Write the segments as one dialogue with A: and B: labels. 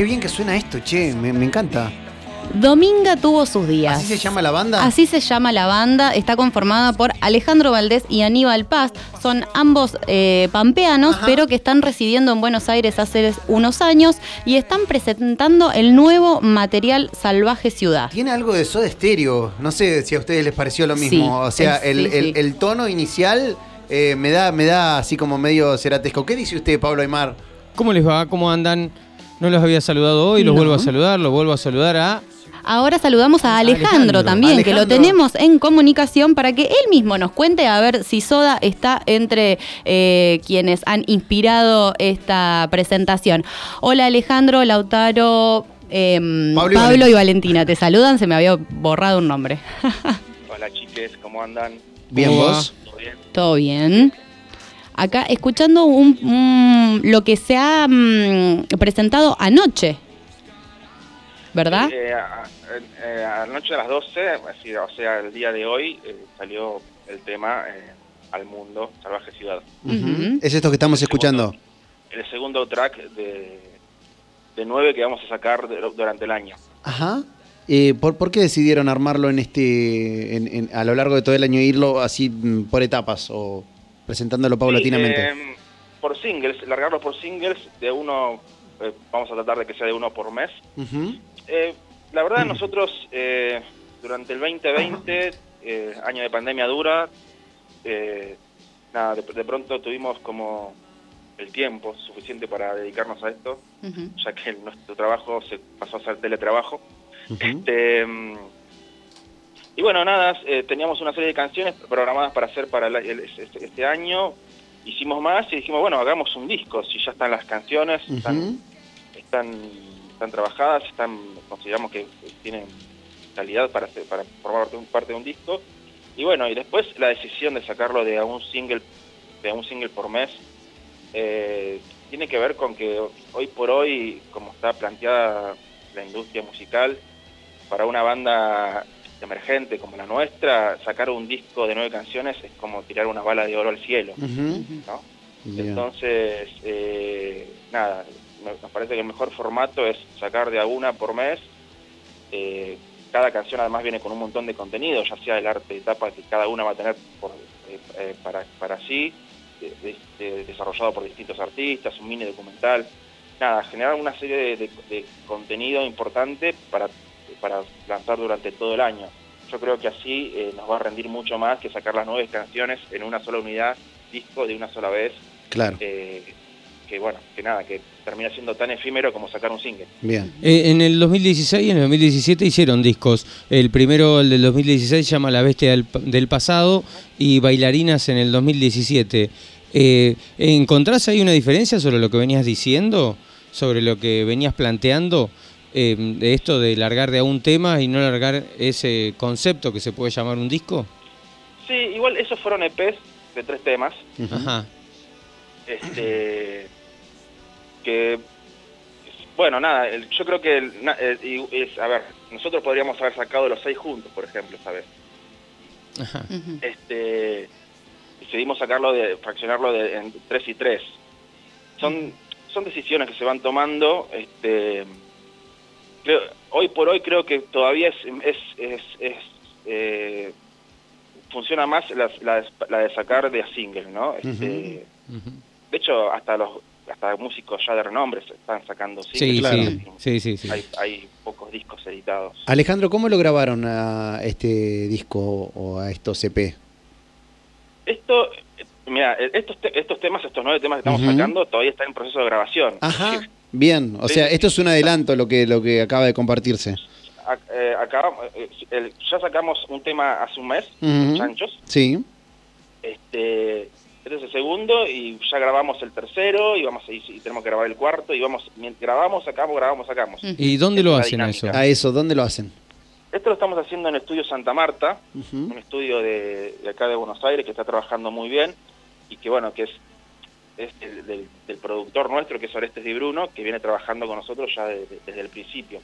A: qué bien que suena esto, che, me, me encanta.
B: Dominga tuvo sus días.
A: ¿Así se llama la banda?
B: Así se llama la banda. Está conformada por Alejandro Valdés y Aníbal Paz. Son ambos eh, pampeanos,
A: Ajá.
B: pero que están residiendo en Buenos Aires hace unos años y están presentando el nuevo material Salvaje Ciudad.
A: Tiene algo de Soda Stereo. No sé si a ustedes les pareció lo mismo.
B: Sí,
A: o sea,
B: es-
A: el,
B: sí,
A: el-
B: sí.
A: el tono inicial eh, me, da, me da así como medio ceratesco. ¿Qué dice usted, Pablo Aymar?
C: ¿Cómo les va? ¿Cómo andan? No los había saludado hoy, los
B: No.
C: vuelvo a saludar, los vuelvo a saludar a...
B: Ahora saludamos a Alejandro,
C: Alejandro.
B: también, que lo tenemos en comunicación para que él mismo nos cuente a ver si Soda está entre eh, quienes han inspirado esta presentación. Hola Alejandro, Lautaro, em,
A: Pablo y
B: Pablo,
A: Valentina.
B: y Valentina, te saludan, se me había borrado un nombre.
D: Hola chiques, ¿cómo andan?
A: Bien, vos.
D: ¿Todo bien?
B: Todo bien. Acá escuchando un, un- lo que se ha mm, presentado anoche, ¿verdad?
D: Eh, a- eh, anoche a las 12, así, o sea, el día de hoy, eh, salió el tema eh, al mundo, Salvaje Ciudad.
A: Es esto que estamos escuchando.
D: El segundo track de, de nueve que vamos a sacar de- durante el año.
A: Ajá. Eh, ¿por, por qué decidieron armarlo en este en- en- a lo largo de todo el año e irlo así mm, por etapas o presentándolo paulatinamente?
D: Sí, eh, por singles, largarlo por singles, de uno, eh, vamos a tratar de que sea de uno por mes. Eh, la verdad, nosotros eh, durante el 2020, eh, año de pandemia dura, eh, nada, de, de pronto tuvimos como el tiempo suficiente para dedicarnos a esto, ya que nuestro trabajo se pasó a ser teletrabajo. Este, mm, y bueno, nada, eh, teníamos una serie de canciones programadas para hacer para el- el- este, este año. Hicimos más y dijimos, bueno, hagamos un disco, si ya están las canciones, están, están, están trabajadas, están consideramos que tienen calidad para, hacer- para formar parte de un- parte de un disco. Y bueno, y después la decisión de sacarlo de a un single, de a un single por mes, eh, tiene que ver con que hoy por hoy, como está planteada la industria musical, para una banda emergente como la nuestra, sacar un disco de nueve canciones es como tirar una bala de oro al cielo. Entonces, eh, nada, me- nos parece que el mejor formato es sacar de a una por mes. Eh, cada canción además viene con un montón de contenido, ya sea el arte de etapa que cada una va a tener por, eh, eh, para, para sí, de- de- de- desarrollado por distintos artistas, un mini documental. Nada, generar una serie de, de- de contenido importante para, para lanzar durante todo el año. Yo creo que así eh, nos va a rendir mucho más que sacar las nueve canciones en una sola unidad, disco de una sola vez,
A: Claro.
D: eh, que bueno, que nada, que termina siendo tan efímero como sacar un single.
A: Bien.
C: Eh, en el 2016 y en el 2017 hicieron discos. El primero, el del 2016, se llama La Bestia del, del Pasado y Bailarinas en el 2017. Eh, ¿Encontrás ahí una diferencia sobre lo que venías diciendo? ¿Sobre lo que venías planteando? Eh, de esto de largar de a un tema y no largar ese concepto que se puede llamar un disco?
D: Sí, igual esos fueron EPs de tres temas.
C: Ajá.
D: este que bueno, nada, el- yo creo que el- na- eh, y- es, a ver, nosotros podríamos haber sacado los seis juntos, por ejemplo, esta vez.
C: Ajá.
D: Este decidimos sacarlo de fraccionarlo de, en tres y tres son son decisiones que se van tomando este creo- hoy por hoy creo que todavía es es, es, es, eh, funciona más la, la, de- la de sacar de single no Este, de hecho hasta los hasta músicos ya de renombre se están sacando
C: Sí,
D: singles
A: claro.
C: sí, sí, sí, sí.
D: hay, hay pocos discos editados
A: Alejandro, ¿cómo lo grabaron a este disco o a estos EP?
D: Esto, mira, estos, te- estos temas, estos nueve temas que estamos sacando, todavía están en proceso de grabación.
A: Ajá. Bien, o sea, esto es un adelanto lo que lo que acaba de compartirse.
D: Ac- eh, acabamos- eh, ya sacamos un tema hace un mes,
A: Ujú.
D: Chanchos.
A: Sí.
D: Este, este es el segundo y ya grabamos el tercero y vamos a y, y tenemos que grabar el cuarto y vamos grabamos, sacamos, grabamos, sacamos.
C: ¿Y dónde lo hacen
D: dinámica.
C: eso?
A: A eso, ¿dónde lo hacen?
D: Esto lo estamos haciendo en el estudio Santa Marta, un estudio de, de acá de Buenos Aires que está trabajando muy bien y que bueno, que es, es el- del, del productor nuestro, que es Orestes Di Bruno, que viene trabajando con nosotros ya de- de- desde el principio.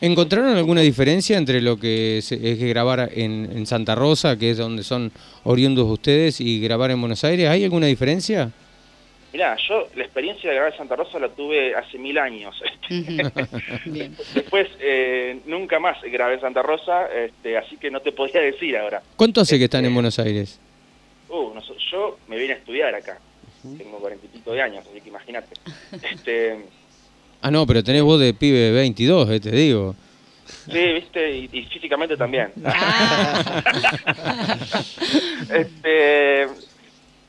C: ¿Encontraron alguna diferencia entre lo que es que grabar en, en Santa Rosa, que es donde son oriundos ustedes, y grabar en Buenos Aires? ¿Hay alguna diferencia?
D: Mirá, yo la experiencia de grabar en Santa Rosa la tuve hace mil años.
B: Bien.
D: Después, eh, nunca más grabé en Santa Rosa, este, así que no te podía decir ahora.
C: ¿Cuánto hace que están en
D: Este,
C: Buenos Aires?
D: Uh, no yo me vine a estudiar acá. Tengo cuarenta y pico de años, así que imagínate. Este,
C: Ah, no, pero tenés voz de pibe 22, eh, te digo.
D: sí, viste, y, y físicamente también.
B: Ah,
D: este,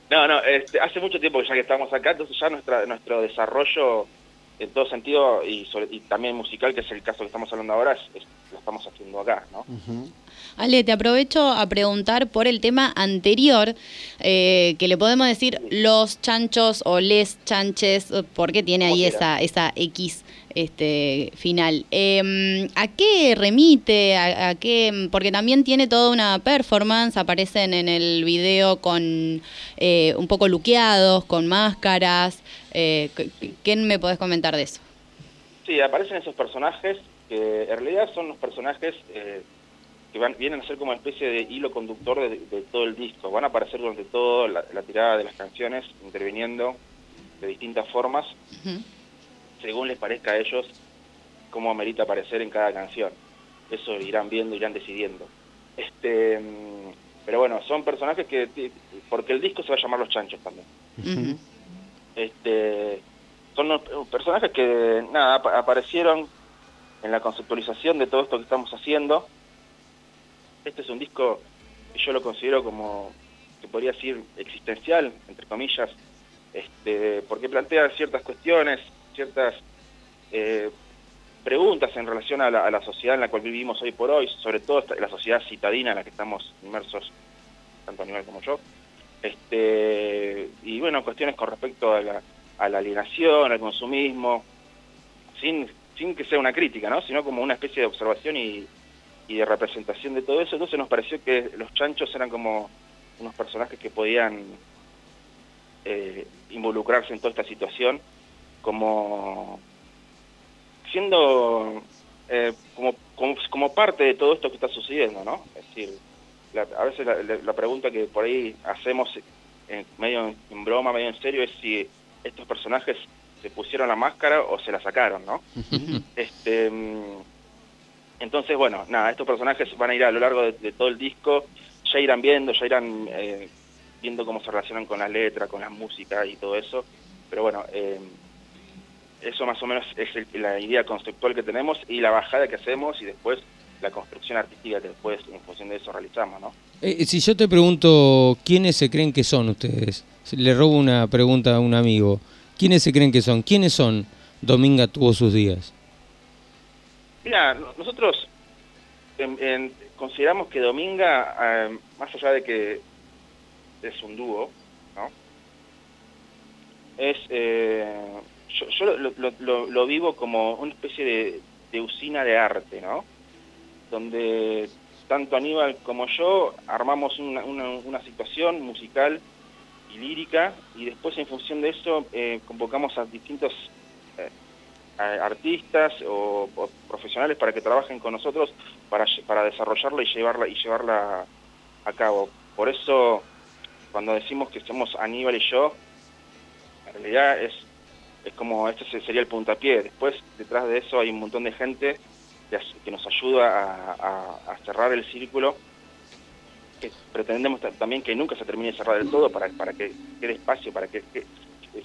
D: no, no, este, hace mucho tiempo que ya que estamos acá, entonces ya nuestra, nuestro desarrollo en todo sentido y, sobre- y también musical, que es el caso que estamos hablando ahora, es- es- lo estamos haciendo acá, ¿no?
B: Ale, te aprovecho a preguntar por el tema anterior, eh, que le podemos decir los chanchos o les chanches, porque tiene ahí esa, esa X este, final. Eh, ¿A qué remite? ¿A, a qué? Porque también tiene toda una performance, aparecen en el video con eh, un poco luqueados, con máscaras. Eh, ¿qué- ¿Qué me podés comentar de eso?
D: Sí, aparecen esos personajes que en realidad son los personajes eh, que van, vienen a ser como una especie de hilo conductor de, de todo el disco. Van a aparecer durante toda la, la tirada de las canciones, interviniendo de distintas formas, según les parezca a ellos cómo amerita aparecer en cada canción. Eso irán viendo, irán decidiendo. Este, mm, pero bueno, son personajes que, porque el disco se va a llamar Los Chanchos también.
B: Ujú.
D: Este, son personajes que nada apa- aparecieron en la conceptualización de todo esto que estamos haciendo. Este es un disco que yo lo considero como, que podría decir, existencial, entre comillas, este, porque plantea ciertas cuestiones, ciertas eh, preguntas en relación a la, a la sociedad en la cual vivimos hoy por hoy, sobre todo la sociedad citadina en la que estamos inmersos, tanto a nivel como yo. Este, y bueno, cuestiones con respecto a la, a la alienación, al consumismo, sin, sin que sea una crítica, ¿no? sino como una especie de observación y, y de representación de todo eso. Entonces nos pareció que los chanchos eran como unos personajes que podían eh, involucrarse en toda esta situación como siendo eh, como, como, como parte de todo esto que está sucediendo, ¿no? Es decir, la- a veces la, la- pregunta que por ahí hacemos en medio en broma, medio en serio, es si estos personajes se pusieron la máscara o se la sacaron, ¿no? Este, mm, entonces, bueno, nada, estos personajes van a ir a lo largo de, de todo el disco, ya irán viendo, ya irán eh, viendo cómo se relacionan con las letras, con la música y todo eso. Pero bueno, eh, eso más o menos es el- la idea conceptual que tenemos y la bajada que hacemos y después la construcción artística que después en función de eso realizamos, ¿no?
C: Eh, si yo te pregunto, ¿quiénes se creen que son ustedes? Le robo una pregunta a un amigo. ¿Quiénes se creen que son? ¿Quiénes son Dominga tuvo sus días?
D: Mira, no- nosotros en- en- consideramos que Dominga, eh, más allá de que es un dúo, ¿no? Es, eh, yo, yo lo, lo- lo- lo vivo como una especie de, de usina de arte, ¿no? Donde tanto Aníbal como yo armamos una, una- una situación musical y lírica y después en función de eso eh, convocamos a distintos eh, artistas o, profesionales para que trabajen con nosotros para, para desarrollarla y llevarla y llevarla a cabo. Por eso cuando decimos que somos Aníbal y yo, en realidad es, es como este se- sería el puntapié. Después detrás de eso hay un montón de gente que, nos ayuda a, a- a cerrar el círculo que pretendemos ta- también que nunca se termine de cerrar del todo para, para que quede espacio, para que, que-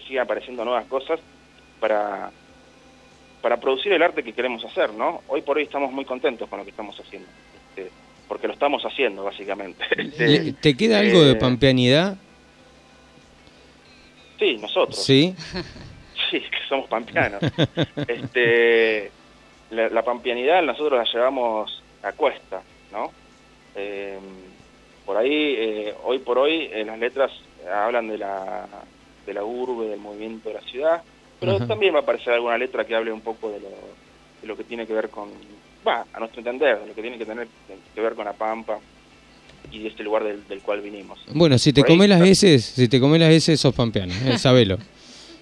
D: siga apareciendo nuevas cosas, para, para producir el arte que queremos hacer, ¿no? Hoy por hoy estamos muy contentos con lo que estamos haciendo, este, porque lo estamos haciendo, básicamente. Este,
C: ¿Te queda algo de
D: eh,
C: pampeanidad?
D: Sí, nosotros.
C: Sí.
D: Sí, que somos pampeanos. este, la, la pampeanidad nosotros la llevamos a cuesta, ¿no? Eh, por ahí, eh, hoy por hoy, eh, las letras hablan de la, de la urbe, del movimiento de la ciudad, pero también va a aparecer alguna letra que hable un poco de lo, de lo que tiene que ver con, va, a nuestro entender, de lo que tiene que tener que ver con la pampa y de este lugar del, del cual vinimos.
C: Bueno, si te comes las
D: está.
C: S, si te comes las S sos pampeano, eh, sabelo.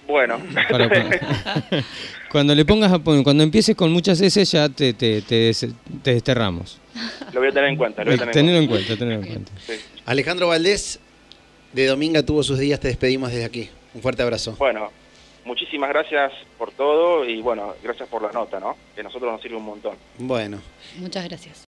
D: Bueno,
C: Para- para- cuando le pongas a cuando empieces con muchas S ya te, te, te des- te desterramos.
D: lo voy a tener en cuenta. Lo voy a tener
C: Tenelo
D: en
C: en cuenta, tenelo en cuenta.
D: cuenta. Sí.
A: Alejandro Valdés, de Dominga tuvo sus días, te despedimos desde aquí. Un fuerte abrazo.
D: Bueno, muchísimas gracias por todo y bueno, gracias por la nota, ¿no? Que a nosotros nos sirve un montón.
A: Bueno.
B: Muchas gracias.